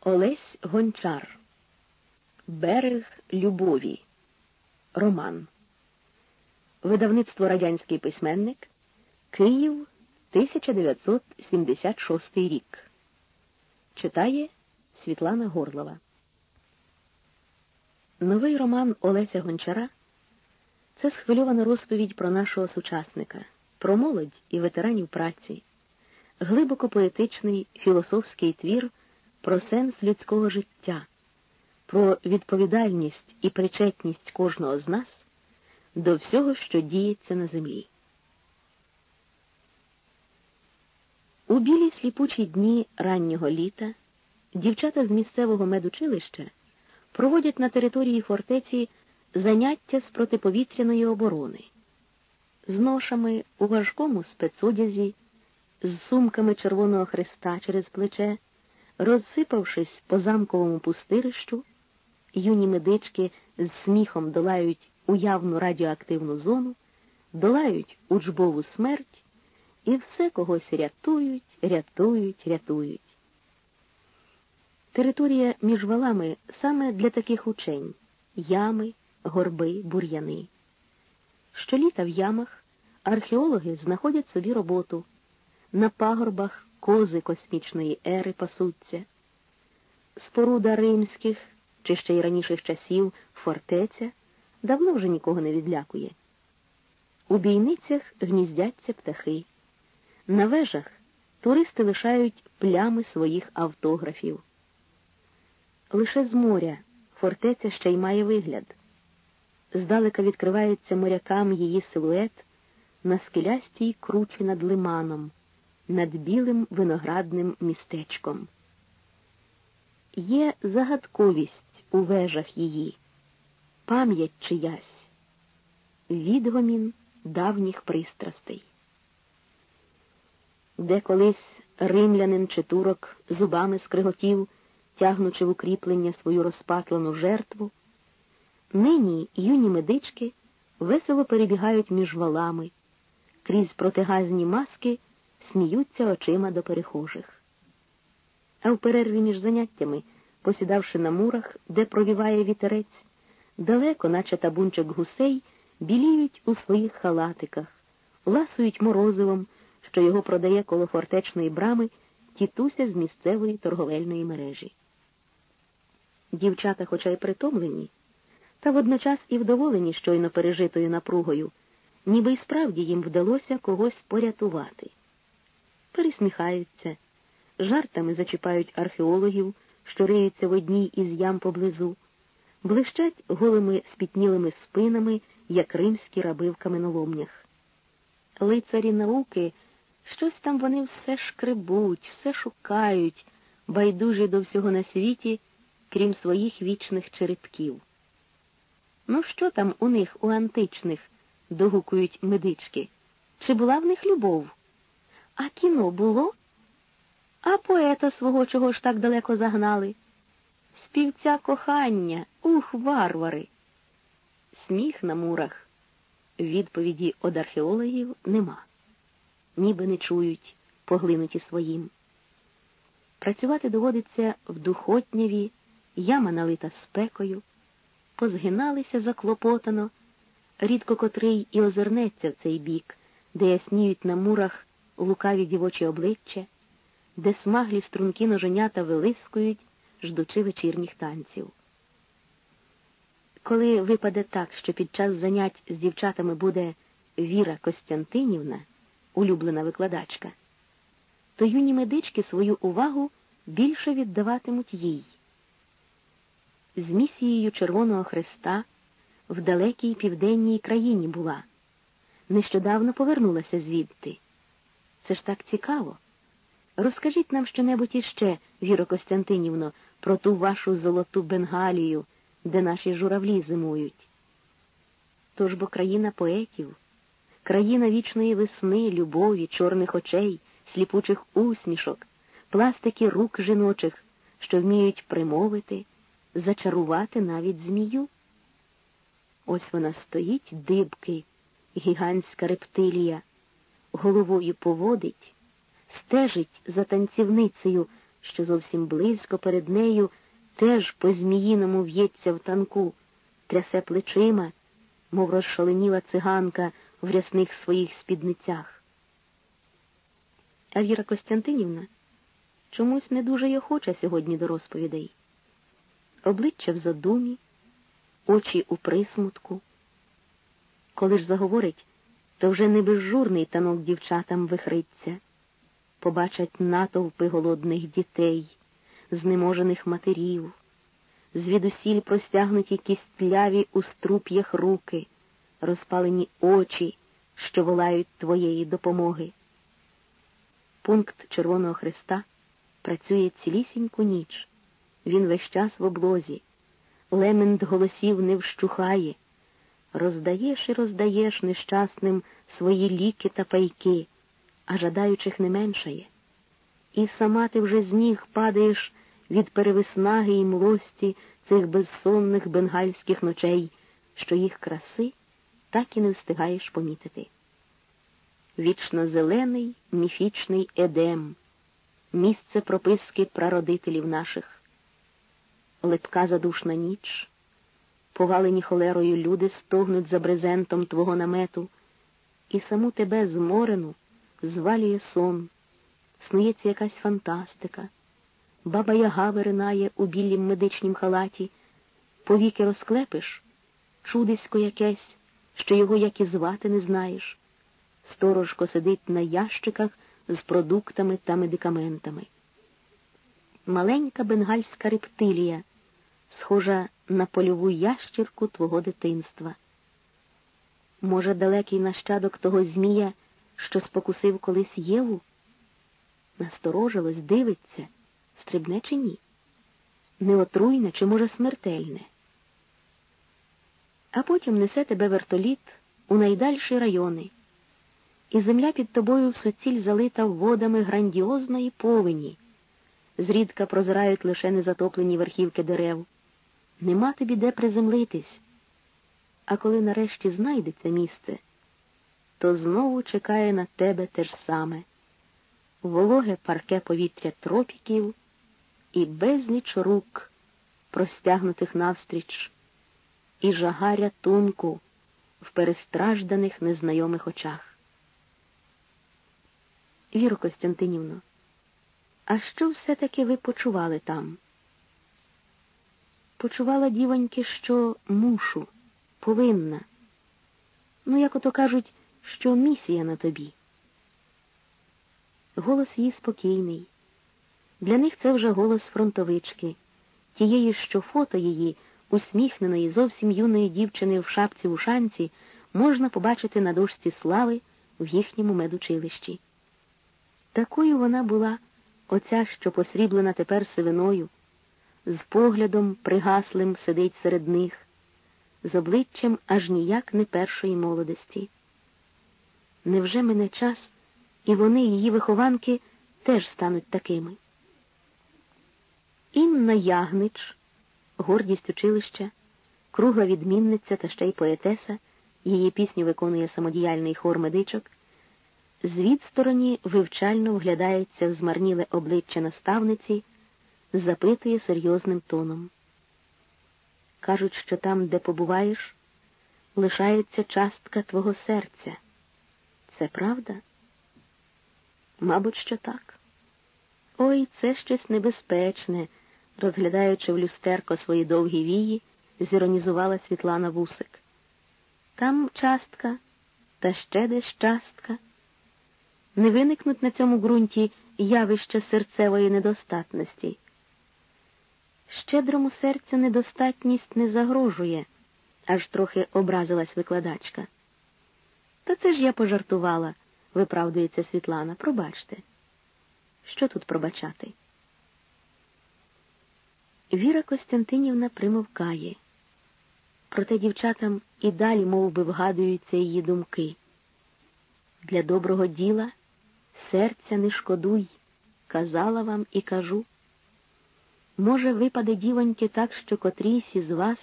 Олесь Гончар. Берег Любові. Роман. Видавництво Радянський письменник. Київ 1976 рік. Читає Світлана Горлова. Новий роман Олеся Гончара це схвильована розповідь про нашого сучасника, про молодь і ветеранів праці, глибоко поетичний філософський твір про сенс людського життя, про відповідальність і причетність кожного з нас до всього, що діється на землі. У білі сліпучі дні раннього літа дівчата з місцевого медучилища проводять на території фортеці заняття з протиповітряної оборони, з ношами у важкому спецодязі, з сумками Червоного Христа через плече, розсипавшись по замковому пустирищу, юні медички з сміхом долають уявну радіоактивну зону, долають учбову смерть і все когось рятують, рятують, рятують. Територія між валами саме для таких учень ями, горби, бур'яни. Щоліта в ямах археологи знаходять собі роботу. На пагорбах кози космічної ери пасуться. Споруда римських чи ще й раніших часів фортеця давно вже нікого не відлякує. У бійницях гніздяться птахи. На вежах туристи лишають плями своїх автографів. Лише з моря фортеця ще й має вигляд. Здалека відкривається морякам її силует на скелястій кручі над лиманом, над білим виноградним містечком. Є загадковість у вежах її, пам'ять чиясь, відгомін давніх пристрастей. Де колись римлянин чи турок зубами скриготів, тягнучи в укріплення свою розпатлену жертву, нині юні медички весело перебігають між валами, крізь протигазні маски сміються очима до перехожих. А в перерві між заняттями, посідавши на мурах, де провіває вітерець, далеко, наче табунчик гусей, біліють у своїх халатиках, ласують морозивом, що його продає коло фортечної брами тітуся з місцевої торговельної мережі. Дівчата, хоча й притомлені, та водночас і вдоволені щойно пережитою напругою, ніби й справді їм вдалося когось порятувати. Пересміхаються, жартами зачіпають археологів, що риються в одній із ям поблизу, блищать голими спітнілими спинами, як римські раби в каменоломнях. Лицарі науки, щось там вони все шкребуть, все шукають, байдужі до всього на світі, крім своїх вічних черепків. Ну, що там у них, у античних, догукують медички? Чи була в них любов? А кіно було? А поета свого чого ж так далеко загнали? Співця кохання, ух, варвари. Сміх на мурах. Відповіді од археологів нема. Ніби не чують, поглинуті своїм. Працювати доводиться в духотняві, яма налита спекою позгиналися заклопотано, рідко котрий і озирнеться в цей бік, де ясніють на мурах лукаві дівочі обличчя, де смаглі струнки ноженята вилискують, ждучи вечірніх танців. Коли випаде так, що під час занять з дівчатами буде Віра Костянтинівна, улюблена викладачка, то юні медички свою увагу більше віддаватимуть їй з місією Червоного Христа в далекій південній країні була. Нещодавно повернулася звідти. Це ж так цікаво. Розкажіть нам щонебудь іще, Віро Костянтинівно, про ту вашу золоту Бенгалію, де наші журавлі зимують. Тож бо країна поетів, країна вічної весни, любові, чорних очей, сліпучих усмішок, пластики рук жіночих, що вміють примовити зачарувати навіть змію. Ось вона стоїть дибки, гігантська рептилія, головою поводить, стежить за танцівницею, що зовсім близько перед нею теж по зміїному в'ється в танку, трясе плечима, мов розшаленіла циганка в рясних своїх спідницях. А Віра Костянтинівна чомусь не дуже й охоча сьогодні до розповідей. Обличчя в задумі, очі у присмутку. Коли ж заговорить, то вже не безжурний танок дівчатам вихриться. Побачать натовпи голодних дітей, знеможених матерів, звідусіль простягнуті кістляві у струп'ях руки, розпалені очі, що волають твоєї допомоги. Пункт Червоного Христа працює цілісіньку ніч. Він весь час в облозі, лемент голосів не вщухає. Роздаєш і роздаєш нещасним свої ліки та пайки, а жадаючих не меншає. І сама ти вже з ніг падаєш від перевиснаги і млості цих безсонних бенгальських ночей, що їх краси так і не встигаєш помітити. Вічно зелений міфічний едем, місце прописки прародителів наших, липка задушна ніч, повалені холерою люди стогнуть за брезентом твого намету, і саму тебе зморену звалює сон, снується якась фантастика. Баба яга виринає у білім медичнім халаті, повіки розклепиш, чудисько якесь, що його як і звати не знаєш. Сторожко сидить на ящиках з продуктами та медикаментами. Маленька бенгальська рептилія, схожа на польову ящірку твого дитинства. Може, далекий нащадок того Змія, що спокусив колись Єву? Насторожилось, дивиться стрибне чи ні? Неотруйне чи, може, смертельне? А потім несе тебе вертоліт у найдальші райони, і земля під тобою в суціль залита водами грандіозної повені, зрідка прозирають лише незатоплені верхівки дерев. Нема тобі де приземлитись. А коли нарешті знайдеться місце, то знову чекає на тебе те ж саме вологе парке повітря тропіків і безліч рук, простягнутих навстріч, і жага рятунку в перестражданих незнайомих очах. Віро Костянтинівно, а що все-таки ви почували там? Почувала дівоньки, що мушу, повинна. Ну, як ото кажуть, що місія на тобі. Голос її спокійний. Для них це вже голос фронтовички, тієї, що фото її, усміхненої, зовсім юної дівчини в шапці у шанці, можна побачити на дошці слави в їхньому медучилищі. Такою вона була, оця, що посріблена тепер сивиною, з поглядом пригаслим сидить серед них, з обличчям аж ніяк не першої молодості. Невже мене час, і вони, її вихованки, теж стануть такими? Інна Ягнич, гордість училища, кругла відмінниця та ще й поетеса, її пісню виконує самодіяльний хор медичок, з відстороні вивчально вглядається в змарніле обличчя наставниці, запитує серйозним тоном. Кажуть, що там, де побуваєш, лишається частка твого серця. Це правда? Мабуть, що так. Ой, це щось небезпечне розглядаючи в люстерко свої довгі вії, зіронізувала Світлана Вусик. Там частка, та ще десь частка. Не виникнуть на цьому ґрунті явища серцевої недостатності. Щедрому серцю недостатність не загрожує, аж трохи образилась викладачка. Та це ж я пожартувала, виправдується Світлана. Пробачте. Що тут пробачати? Віра Костянтинівна примовкає. Проте дівчатам і далі мов би, вгадуються її думки. Для доброго діла серця не шкодуй, казала вам і кажу. Може, випаде дівоньки так, що котрійсь із вас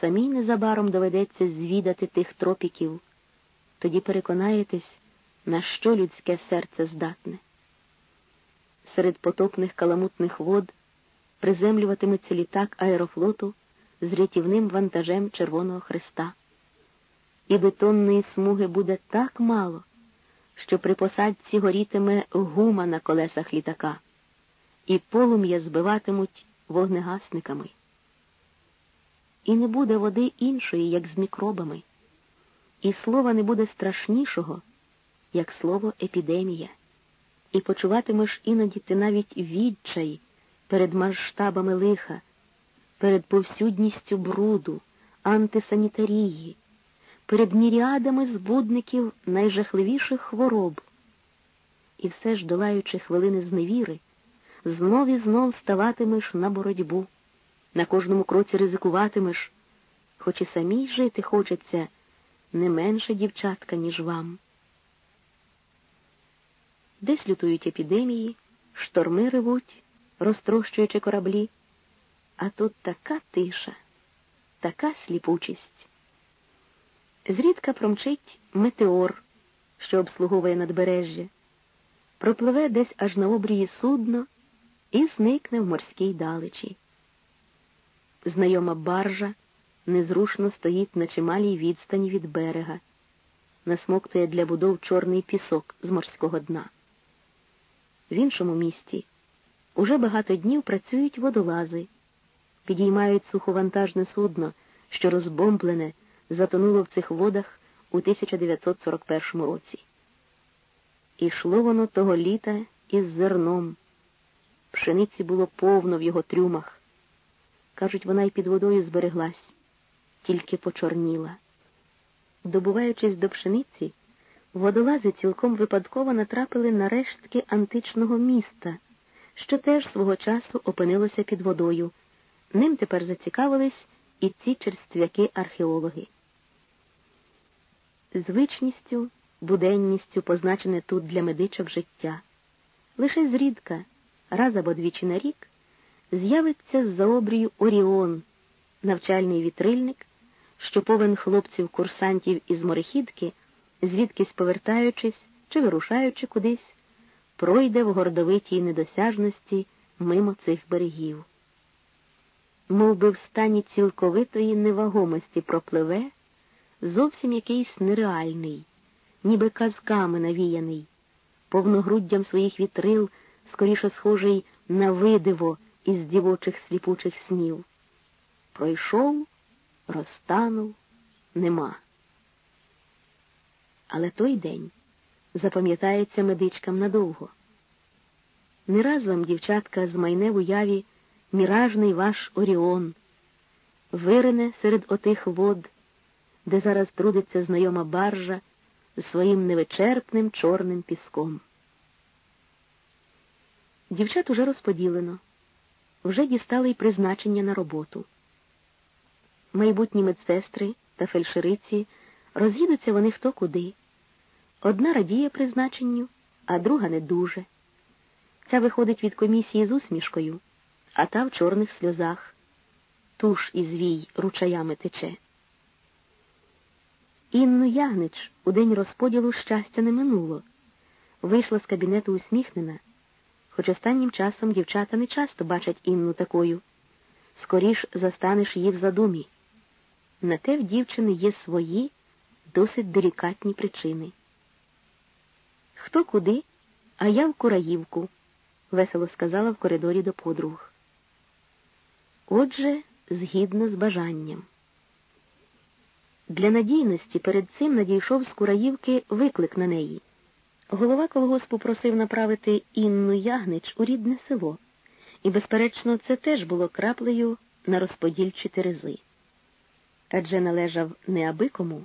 самій незабаром доведеться звідати тих тропіків, тоді переконаєтесь, на що людське серце здатне. серед потопних каламутних вод приземлюватиметься літак аерофлоту з рятівним вантажем Червоного Христа. І бетонної смуги буде так мало, що при посадці горітиме гума на колесах літака, і полум'я збиватимуть вогнегасниками. І не буде води іншої, як з мікробами, і слова не буде страшнішого, як слово епідемія, і почуватимеш іноді ти навіть відчай перед масштабами лиха, перед повсюдністю бруду, антисанітарії, перед міріадами збудників найжахливіших хвороб. І все ж, долаючи хвилини зневіри, знов і знов ставатимеш на боротьбу, на кожному кроці ризикуватимеш, хоч і самій жити хочеться не менше дівчатка, ніж вам. Десь лютують епідемії, шторми ревуть, розтрощуючи кораблі, а тут така тиша, така сліпучість. Зрідка промчить метеор, що обслуговує надбережжя, пропливе десь аж на обрії судно і зникне в морській далечі. Знайома баржа незрушно стоїть на чималій відстані від берега, насмоктує для будов чорний пісок з морського дна. В іншому місті уже багато днів працюють водолази, підіймають суховантажне судно, що розбомблене, затонуло в цих водах у 1941 році. Ішло воно того літа із зерном. Пшениці було повно в його трюмах. Кажуть, вона й під водою збереглась, тільки почорніла. Добуваючись до пшениці, водолази цілком випадково натрапили на рештки античного міста, що теж свого часу опинилося під водою. Ним тепер зацікавились і ці черствяки археологи. Звичністю, буденністю позначене тут для медичок життя. Лише зрідка, раз або двічі на рік, з'явиться з за обрію Оріон, навчальний вітрильник, що повен хлопців-курсантів із морехідки, звідкись повертаючись чи вирушаючи кудись, пройде в гордовитій недосяжності мимо цих берегів. Мов би в стані цілковитої невагомості пропливе зовсім якийсь нереальний, ніби казками навіяний, повногруддям своїх вітрил, скоріше схожий на видиво із дівочих сліпучих снів. Пройшов, розтанув, нема. Але той день запам'ятається медичкам надовго. Не раз вам, дівчатка, змайне в уяві міражний ваш Оріон, вирине серед отих вод, де зараз трудиться знайома баржа з своїм невичерпним чорним піском. Дівчат уже розподілено, вже дістали й призначення на роботу. Майбутні медсестри та фельдшериці роз'їдуться вони хто куди. Одна радіє призначенню, а друга не дуже. Ця виходить від комісії з усмішкою, а та в чорних сльозах. Туш і звій ручаями тече. Інну Ягнич у день розподілу щастя не минуло. Вийшла з кабінету усміхнена, хоч останнім часом дівчата не часто бачать Інну такою. Скоріш застанеш її в задумі. На те в дівчини є свої досить делікатні причини. Хто куди, а я в Кураївку, весело сказала в коридорі до подруг. Отже, згідно з бажанням. Для надійності перед цим надійшов з Кураївки виклик на неї. Голова колгоспу просив направити Інну Ягнич у рідне село, і, безперечно, це теж було краплею на розподільчі терези. Адже належав не аби кому,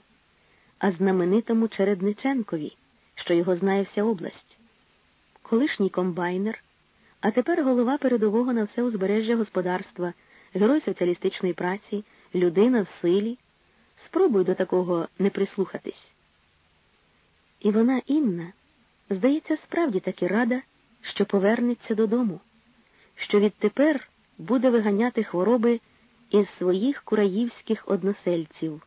а знаменитому Чередниченкові, що його знає вся область. Колишній комбайнер, а тепер голова передового на все узбережжя господарства, герой соціалістичної праці, людина в силі. Спробуй до такого не прислухатись. І вона, Інна, здається, справді таки рада, що повернеться додому, що відтепер буде виганяти хвороби із своїх кураївських односельців.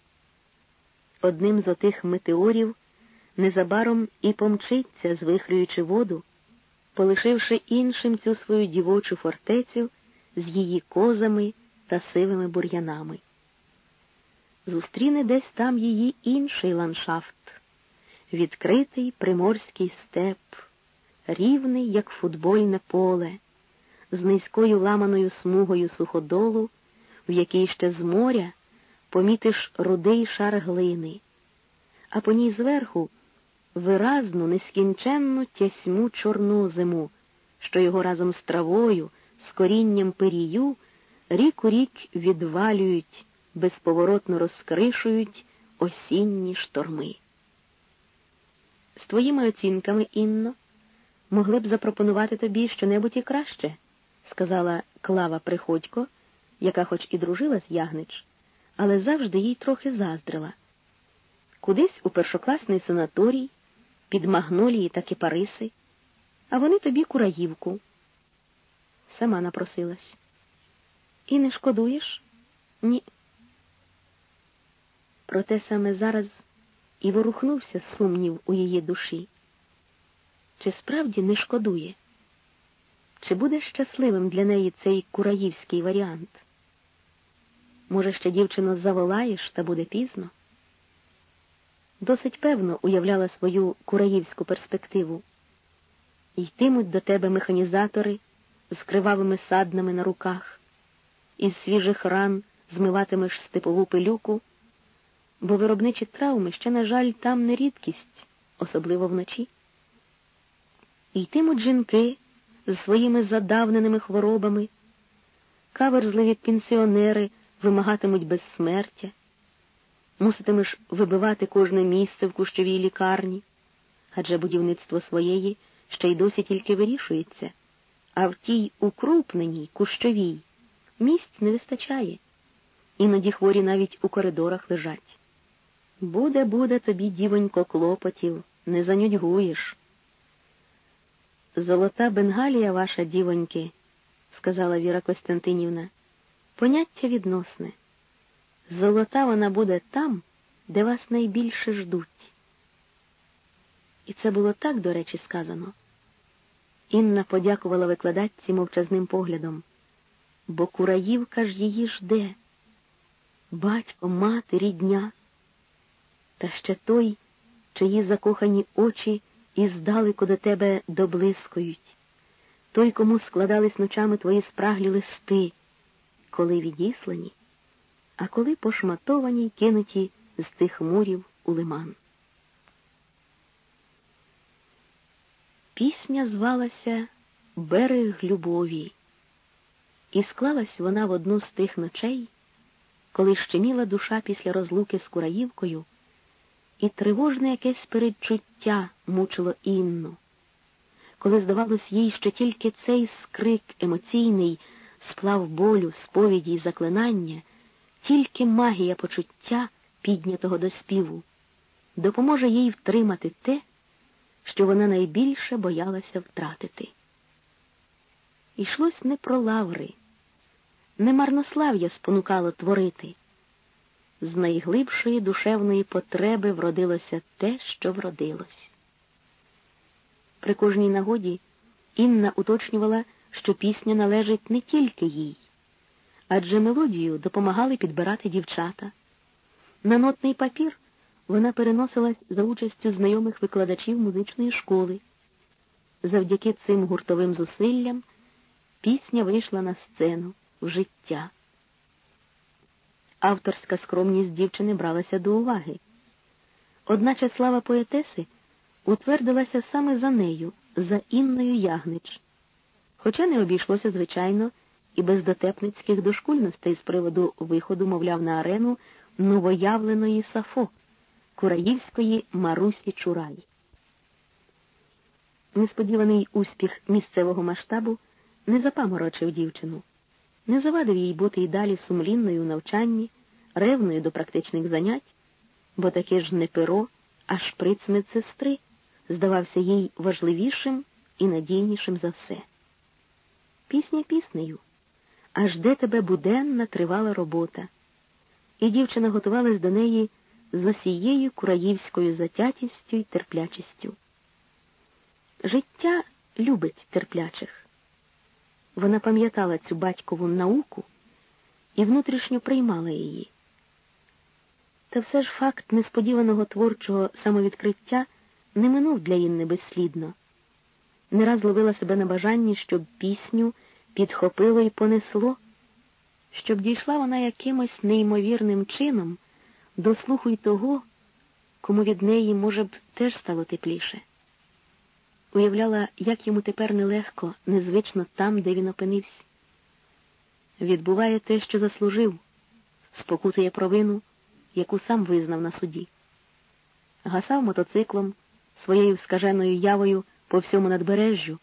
Одним з отих метеорів незабаром і помчиться, звихрюючи воду, полишивши іншим цю свою дівочу фортецю з її козами та сивими бур'янами. Зустріне десь там її інший ландшафт, відкритий приморський степ, рівний, як футбольне поле, з низькою ламаною смугою суходолу, в якій ще з моря помітиш рудий шар глини, а по ній зверху виразну, нескінченну тясьму чорнозиму, що його разом з травою, з корінням перію, рік у рік відвалюють, безповоротно розкришують осінні шторми. З твоїми оцінками, Інно, могли б запропонувати тобі щонебудь і краще, сказала Клава Приходько, яка хоч і дружила з Ягнич, але завжди їй трохи заздрила. Кудись у першокласний санаторій під магнолії та кипариси, а вони тобі кураївку. Сама напросилась. І не шкодуєш? Ні. Проте саме зараз і ворухнувся сумнів у її душі. Чи справді не шкодує? Чи буде щасливим для неї цей кураївський варіант? Може, ще дівчину заволаєш, та буде пізно? досить певно уявляла свою кураївську перспективу. Йтимуть до тебе механізатори з кривавими саднами на руках, із свіжих ран змиватимеш степову пилюку, бо виробничі травми ще, на жаль, там не рідкість, особливо вночі. Йтимуть жінки з своїми задавненими хворобами, каверзливі пенсіонери вимагатимуть безсмертя муситимеш вибивати кожне місце в кущовій лікарні, адже будівництво своєї ще й досі тільки вирішується, а в тій укрупненій, кущовій місць не вистачає. Іноді хворі навіть у коридорах лежать. Буде, буде тобі, дівонько, клопотів, не занюдьгуєш. Золота Бенгалія ваша, дівоньки, сказала Віра Костянтинівна, поняття відносне. Золота вона буде там, де вас найбільше ждуть. І це було так, до речі, сказано. Інна подякувала викладачці мовчазним поглядом, бо Кураївка ж її жде, батько, мати, рідня, та ще той, чиї закохані очі іздалеку до тебе доблискують, той, кому складались ночами твої спраглі листи, коли відіслані а коли пошматовані й кинуті з тих мурів у лиман. Пісня звалася Берег любові, і склалась вона в одну з тих ночей, коли щеміла душа після розлуки з Кураївкою, і тривожне якесь передчуття мучило Інну, коли здавалось їй, що тільки цей скрик емоційний, сплав болю, сповіді й заклинання тільки магія почуття, піднятого до співу, допоможе їй втримати те, що вона найбільше боялася втратити. Ішлось не про лаври, не марнослав'я спонукало творити. З найглибшої душевної потреби вродилося те, що вродилось. При кожній нагоді Інна уточнювала, що пісня належить не тільки їй адже мелодію допомагали підбирати дівчата. На нотний папір вона переносилась за участю знайомих викладачів музичної школи. Завдяки цим гуртовим зусиллям пісня вийшла на сцену в життя. Авторська скромність дівчини бралася до уваги. Одначе слава поетеси утвердилася саме за нею, за Інною Ягнич, хоча не обійшлося, звичайно, і без дотепницьких дошкульностей з приводу виходу, мовляв, на арену новоявленої Сафо, Кураївської Марусі Чурай. Несподіваний успіх місцевого масштабу не запаморочив дівчину, не завадив їй бути й далі сумлінною у навчанні, ревною до практичних занять, бо таке ж не перо, а шприц медсестри здавався їй важливішим і надійнішим за все. Пісня піснею аж де тебе буденна тривала робота, і дівчина готувалась до неї з усією кураївською затятістю й терплячістю. Життя любить терплячих. Вона пам'ятала цю батькову науку і внутрішньо приймала її. Та все ж факт несподіваного творчого самовідкриття не минув для Інни безслідно. Не раз ловила себе на бажанні, щоб пісню підхопило і понесло, щоб дійшла вона якимось неймовірним чином до слуху й того, кому від неї, може б, теж стало тепліше. Уявляла, як йому тепер нелегко, незвично там, де він опинився. Відбуває те, що заслужив, спокутує провину, яку сам визнав на суді. Гасав мотоциклом своєю скаженою явою по всьому надбережжю,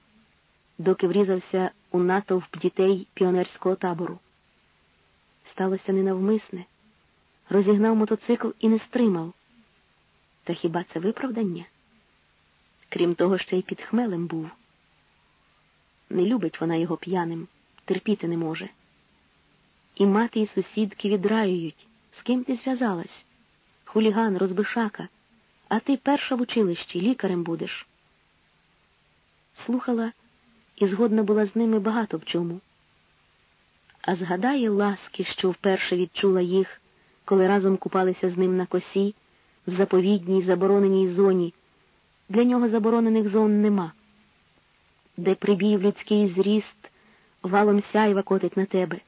доки врізався у натовп дітей піонерського табору. Сталося ненавмисне, розігнав мотоцикл і не стримав. Та хіба це виправдання? Крім того, ще й під хмелем був. Не любить вона його п'яним, терпіти не може. І мати, і сусідки відраюють, з ким ти зв'язалась? Хуліган, розбишака, а ти перша в училищі, лікарем будеш. Слухала і згодна була з ними багато в чому. А згадає ласки, що вперше відчула їх, коли разом купалися з ним на косі, в заповідній забороненій зоні. Для нього заборонених зон нема, де прибів людський зріст, валом сяйва котить на тебе,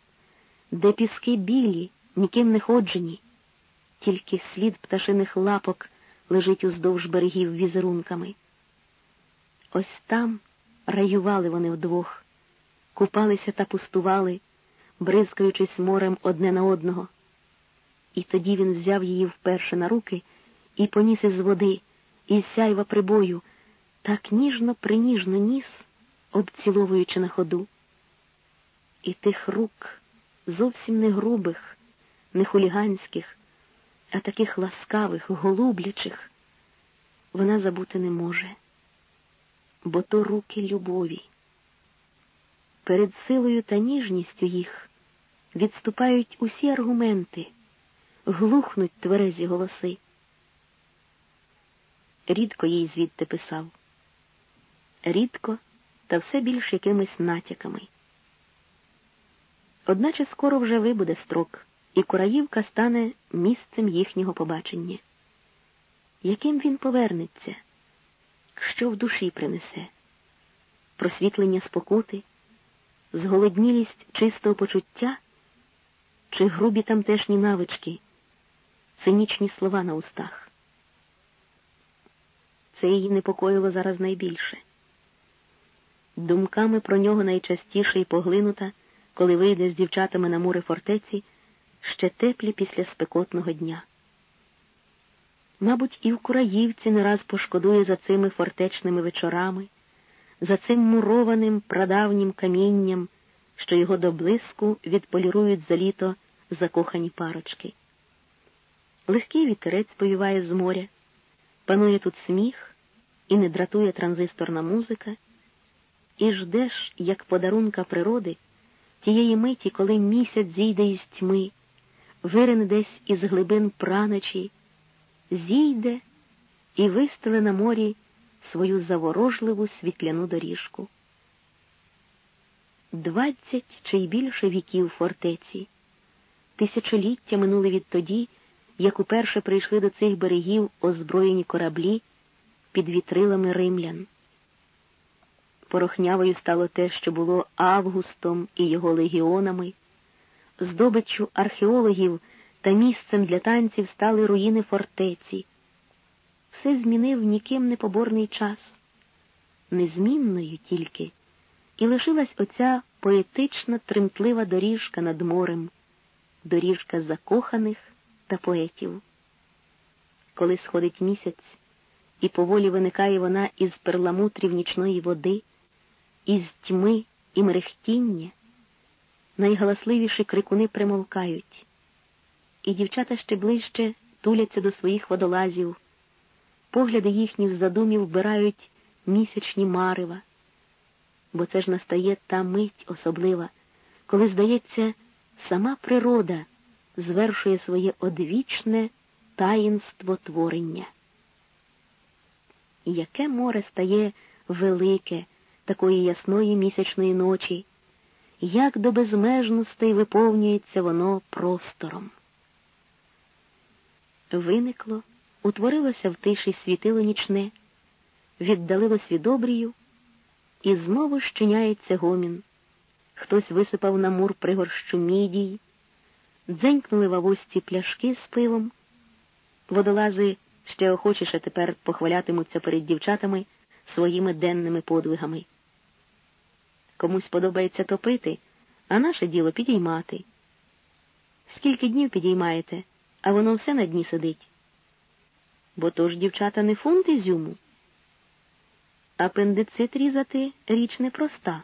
де піски білі, ніким не ходжені, тільки слід пташиних лапок лежить уздовж берегів візерунками. Ось там раювали вони вдвох, купалися та пустували, бризкаючись морем одне на одного. І тоді він взяв її вперше на руки і поніс із води, із сяйва прибою, так ніжно приніжно ніс, обціловуючи на ходу. І тих рук зовсім не грубих, не хуліганських, а таких ласкавих, голублячих, вона забути не може, бо то руки любові. Перед силою та ніжністю їх відступають усі аргументи, глухнуть тверезі голоси. Рідко їй звідти писав, рідко та все більш якимись натяками. Одначе скоро вже вибуде строк, і Кураївка стане місцем їхнього побачення. Яким він повернеться, що в душі принесе, просвітлення спокути, зголоднілість чистого почуття чи грубі тамтешні навички, цинічні слова на устах. Це її непокоїло зараз найбільше. Думками про нього найчастіше й поглинута коли вийде з дівчатами на мури фортеці, ще теплі після спекотного дня. Мабуть, і в Кураївці не раз пошкодує за цими фортечними вечорами, за цим мурованим прадавнім камінням, що його до блиску відполірують за літо закохані парочки. Легкий вітерець повіває з моря, панує тут сміх і не дратує транзисторна музика, і ждеш, як подарунка природи тієї миті, коли місяць зійде із тьми, вирине десь із глибин праночі, зійде і вистеле на морі свою заворожливу світляну доріжку. Двадцять чи й більше віків фортеці, тисячоліття минули відтоді, як уперше прийшли до цих берегів озброєні кораблі під вітрилами римлян. Порохнявою стало те, що було Августом і його легіонами, здобиччю археологів та місцем для танців стали руїни фортеці. Все змінив ніким не поборний час, незмінною тільки, і лишилась оця поетична тремтлива доріжка над морем, доріжка закоханих та поетів. Коли сходить місяць, і поволі виникає вона із перламутрів нічної води із тьми і мерехтіння найгаласливіші крикуни примовкають, і дівчата ще ближче туляться до своїх водолазів, погляди їхні з задумів вбирають місячні марива, бо це ж настає та мить особлива, коли, здається, сама природа звершує своє одвічне таїнство творення. Яке море стає велике, такої ясної місячної ночі, як до безмежностей виповнюється воно простором. Виникло, утворилося в тиші світило нічне, віддалилось від обрію, і знову щиняється гомін. Хтось висипав на мур пригорщу мідій, дзенькнули в авості пляшки з пивом. Водолази ще охочіше тепер похвалятимуться перед дівчатами своїми денними подвигами. Комусь подобається топити, а наше діло підіймати. Скільки днів підіймаєте, а воно все на дні сидить. Бо то ж, дівчата, не фунт ізюму. Апендицит різати річ непроста,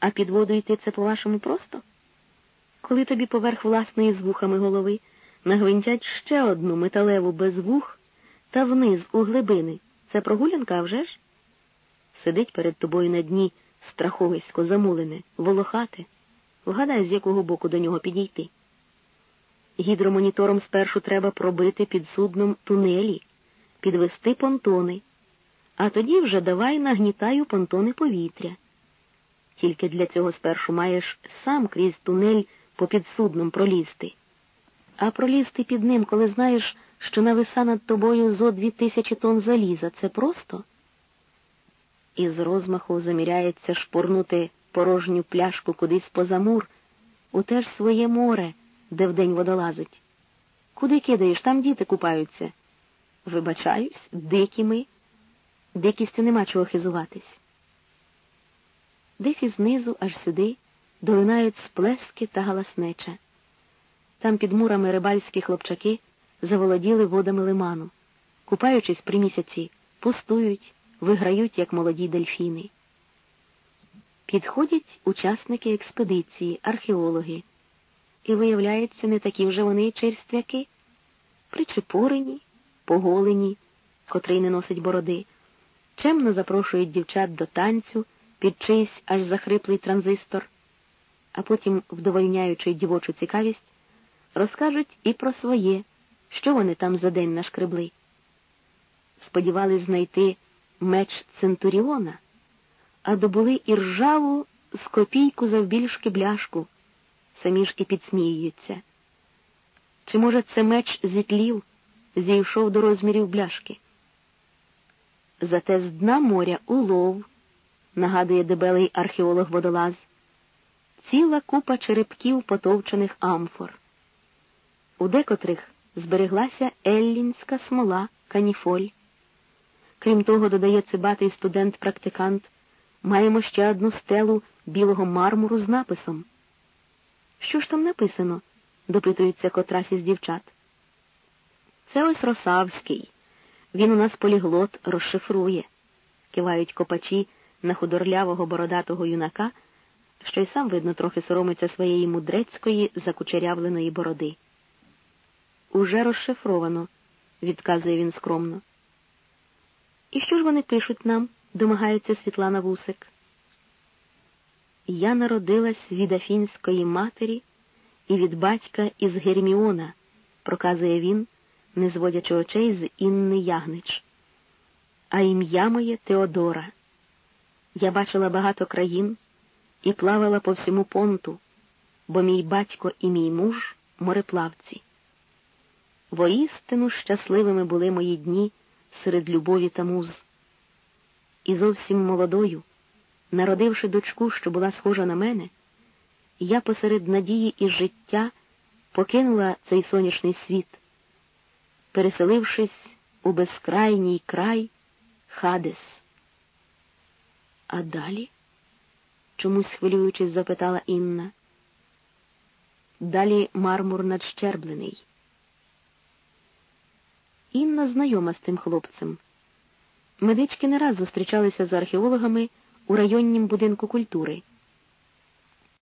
а під воду йти це по-вашому просто? Коли тобі поверх власної з вухами голови нагвинтять ще одну металеву без вух та вниз у глибини, це прогулянка, вже ж? Сидить перед тобою на дні страховисько замулене, волохате. Вгадай, з якого боку до нього підійти. Гідромонітором спершу треба пробити під судном тунелі, підвести понтони, а тоді вже давай нагнітаю понтони повітря. Тільки для цього спершу маєш сам крізь тунель по підсудном пролізти. А пролізти під ним, коли знаєш, що нависа над тобою зо дві тисячі тонн заліза, це просто? І з розмаху заміряється шпурнути порожню пляшку кудись поза мур, у те ж своє море, де вдень водолазить. Куди кидаєш, там діти купаються. Вибачаюсь, дикі ми. Дикістю нема чого хизуватись. Десь із знизу аж сюди долинають сплески та галаснеча. Там під мурами рибальські хлопчаки заволоділи водами лиману, купаючись при місяці, пустують, виграють, як молоді дельфіни. Підходять учасники експедиції, археологи, і виявляється, не такі вже вони черствяки, причепурені, поголені, котрий не носить бороди, чемно запрошують дівчат до танцю під чийсь аж захриплий транзистор, а потім, вдовольняючи дівочу цікавість, розкажуть і про своє, що вони там за день нашкребли. Сподівались знайти меч Центуріона, а добули і ржаву з копійку завбільшки бляшку, самі ж і підсміюються. Чи, може, це меч зітлів, зійшов до розмірів бляшки? Зате з дна моря улов, нагадує дебелий археолог водолаз, ціла купа черепків потовчених амфор. У декотрих збереглася еллінська смола, каніфоль. Крім того, додає цибатий студент-практикант, маємо ще одну стелу білого мармуру з написом. Що ж там написано? допитується котрась із дівчат. Це ось Росавський. Він у нас поліглот розшифрує, кивають копачі на худорлявого бородатого юнака, що й сам, видно, трохи соромиться своєї мудрецької закучерявленої бороди. Уже розшифровано, відказує він скромно. І що ж вони пишуть нам? домагається Світлана Вусик. Я народилась від афінської матері і від батька із Герміона, проказує він, не зводячи очей з Інни Ягнич. А ім'я моє Теодора. Я бачила багато країн і плавала по всьому понту, бо мій батько і мій муж мореплавці. Воістину щасливими були мої дні серед любові та муз. І зовсім молодою, народивши дочку, що була схожа на мене, я посеред надії і життя покинула цей сонячний світ, переселившись у безкрайній край Хадес. А далі? чомусь хвилюючись, запитала Інна. Далі мармур надщерблений. Інна знайома з тим хлопцем. Медички не раз зустрічалися з археологами у районнім будинку культури.